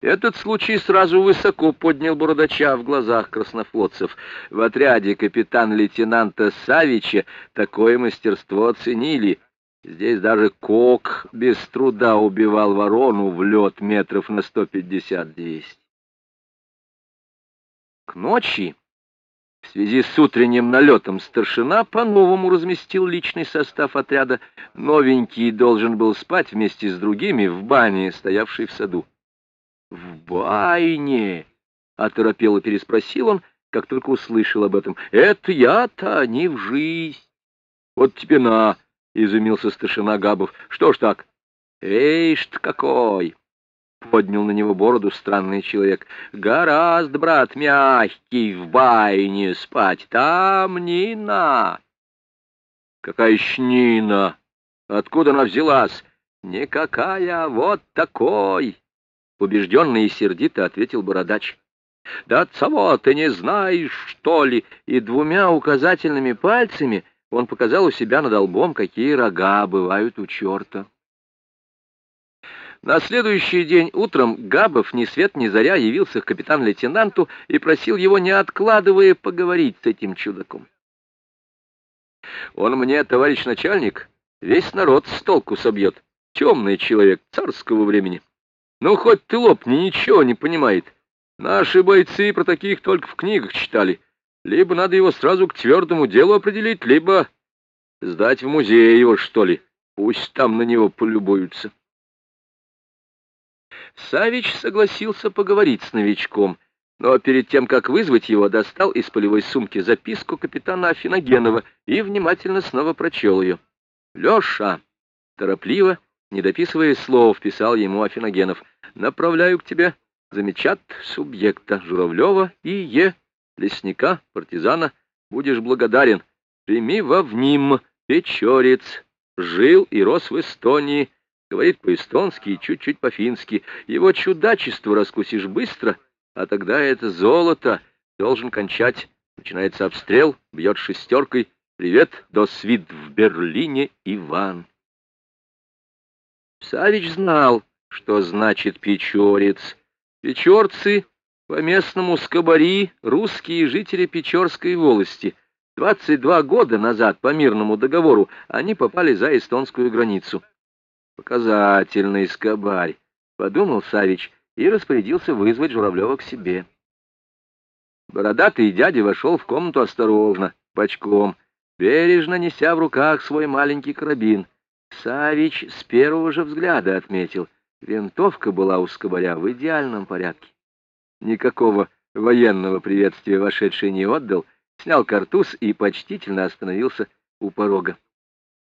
Этот случай сразу высоко поднял бородача в глазах краснофлотцев. В отряде капитан-лейтенанта Савича такое мастерство оценили. Здесь даже Кок без труда убивал ворону в лед метров на сто пятьдесят-двести. К ночи, в связи с утренним налетом, старшина по-новому разместил личный состав отряда. Новенький должен был спать вместе с другими в бане, стоявшей в саду. «В байне!» — оторопело переспросил он, как только услышал об этом. «Это я-то не в жизнь!» «Вот тебе на!» — изумился старшина Габов. «Что ж так?» «Эйшт какой!» — поднял на него бороду странный человек. «Гораст, брат, мягкий, в байне спать. Там Нина!» «Какая еще Нина? Откуда она взялась?» «Никакая, вот такой!» Убежденно и сердито ответил бородач. «Да от самого ты не знаешь, что ли?» И двумя указательными пальцами он показал у себя над лбом, какие рога бывают у черта. На следующий день утром Габов ни свет ни заря явился к капитан-лейтенанту и просил его, не откладывая, поговорить с этим чудаком. «Он мне, товарищ начальник, весь народ с толку собьет. Темный человек царского времени. Ну, хоть ты лопни, ничего не понимает. Наши бойцы про таких только в книгах читали. Либо надо его сразу к твердому делу определить, либо сдать в музей его, что ли. Пусть там на него полюбуются. Савич согласился поговорить с новичком, но перед тем, как вызвать его, достал из полевой сумки записку капитана Афиногенова и внимательно снова прочел ее. «Леша!» Торопливо, не дописывая слов, писал ему Афиногенов. «Направляю к тебе замечат субъекта Журавлева и Е. Лесника, партизана. Будешь благодарен. Прими во вним Печорец. Жил и рос в Эстонии. Говорит по-эстонски и чуть-чуть по-фински. Его чудачество раскусишь быстро, а тогда это золото. Должен кончать. Начинается обстрел, бьет шестеркой. Привет, до свид в Берлине, Иван. Савич знал, что значит печорец. Печорцы по-местному скобари, русские жители Печорской волости. 22 года назад по мирному договору они попали за эстонскую границу. Показательный скобарь, подумал Савич и распорядился вызвать Журавлева к себе. Бородатый дядя вошел в комнату осторожно, бочком, бережно неся в руках свой маленький карабин — Савич с первого же взгляда отметил, винтовка была у скобаря в идеальном порядке. Никакого военного приветствия вошедший не отдал, снял картуз и почтительно остановился у порога.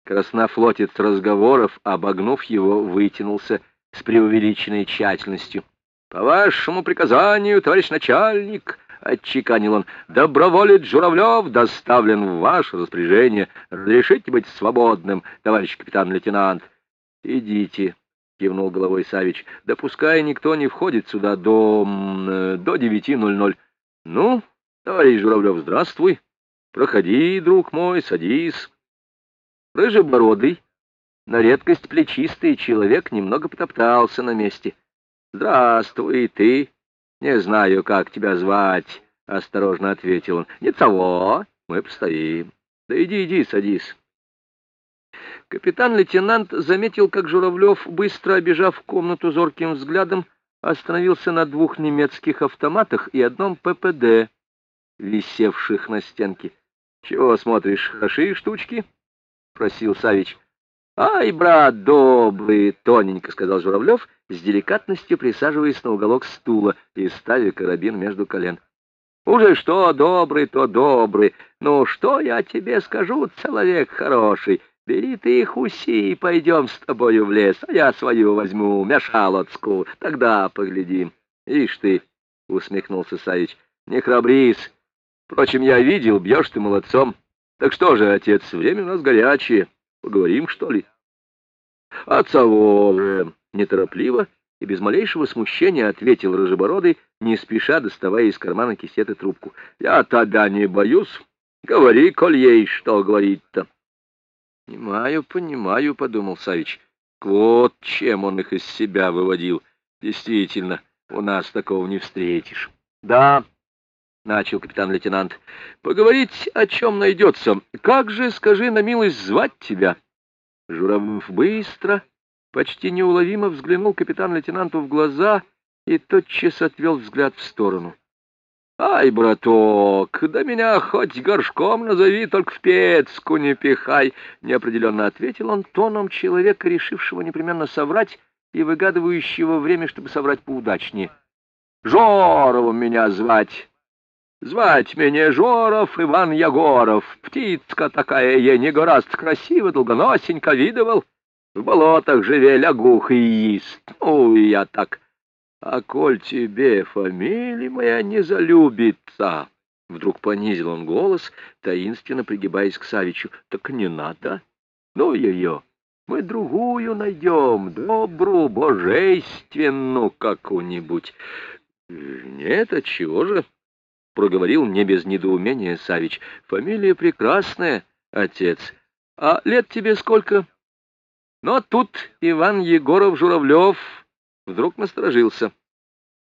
Краснофлотец разговоров, обогнув его, вытянулся с преувеличенной тщательностью. — По вашему приказанию, товарищ начальник, — отчеканил он, — доброволец Журавлев доставлен в ваше распоряжение. Разрешите быть свободным, товарищ капитан-лейтенант. — Идите, — кивнул головой Савич, — да пускай никто не входит сюда до... до девяти ноль ноль. — Ну, товарищ Журавлев, здравствуй. Проходи, друг мой, садись. Рыжебородый, на редкость плечистый человек немного потоптался на месте. — Здравствуй, ты, «Не знаю, как тебя звать», — осторожно ответил он. «Не того, мы постоим. Да иди, иди, садись». Капитан-лейтенант заметил, как Журавлев, быстро обежав комнату зорким взглядом, остановился на двух немецких автоматах и одном ППД, висевших на стенке. — Чего смотришь, хорошие штучки? — просил Савич. — Ай, брат, добрый, — тоненько сказал Журавлев — с деликатностью присаживаясь на уголок стула и ставя карабин между колен. «Уже что добрый, то добрый. Ну, что я тебе скажу, человек хороший? Бери ты их уси и пойдем с тобою в лес, а я свою возьму, мяшалоцку, тогда поглядим». «Ишь ты!» — усмехнулся Савич. «Не храбрись. Впрочем, я видел, бьешь ты молодцом. Так что же, отец, время у нас горячее. Поговорим, что ли?» «Отцово же!» неторопливо и без малейшего смущения ответил Рыжебородый, не спеша доставая из кармана кисеты трубку. — Я тебя не боюсь. Говори, коль есть что говорить-то. — Понимаю, понимаю, — подумал Савич. Вот чем он их из себя выводил. Действительно, У нас такого не встретишь. Да, — начал капитан-лейтенант, — поговорить о чем найдется. Как же, скажи на милость, звать тебя? Журавлев быстро, почти неуловимо взглянул капитан-лейтенанту в глаза и тотчас отвел взгляд в сторону. «Ай, браток, да меня хоть горшком назови, только в пецку не пихай!» Неопределенно ответил он тоном человека, решившего непременно соврать и выгадывающего время, чтобы соврать поудачнее. «Жоровым меня звать!» «Звать меня Жоров Иван Ягоров. Птицка такая я, не гораст красиво, долгоносенько видывал. В болотах живе лягух и ест. Ну, я так...» А коль тебе фамилия моя не залюбится, вдруг понизил он голос, таинственно пригибаясь к Савичу, так не надо. Ну ее, мы другую найдем, добрую, божественную какую-нибудь. Нет, а чего же? Проговорил не без недоумения Савич. Фамилия прекрасная, отец. А лет тебе сколько? Но тут Иван Егоров Журавлев вдруг насторожился.